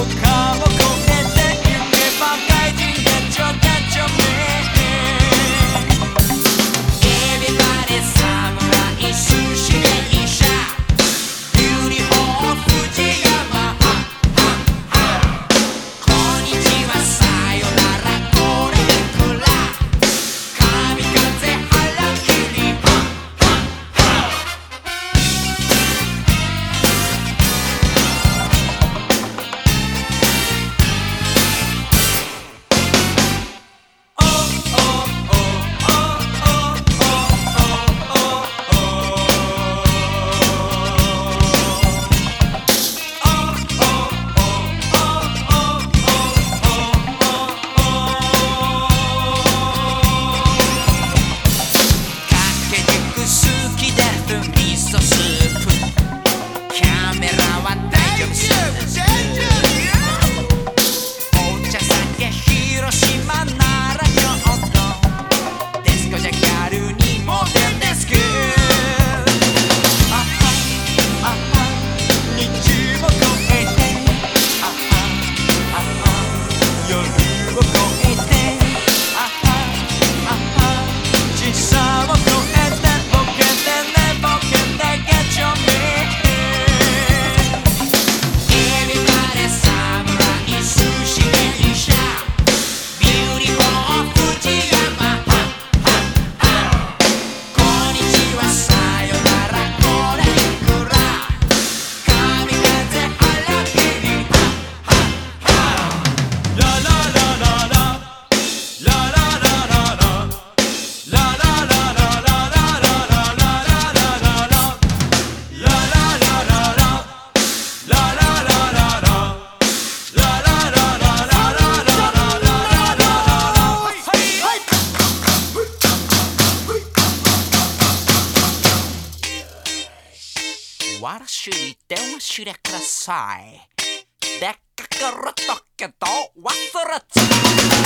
Oh, come, oh, come. soon. 手に電話してください。出かけるとけど忘れちゃう。それ